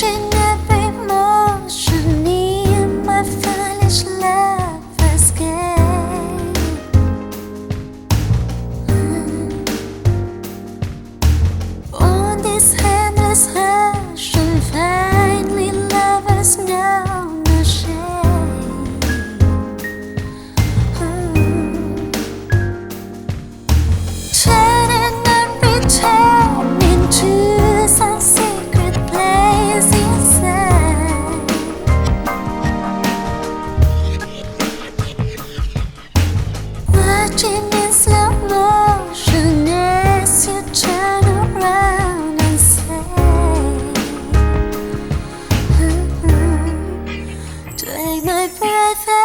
trên my breath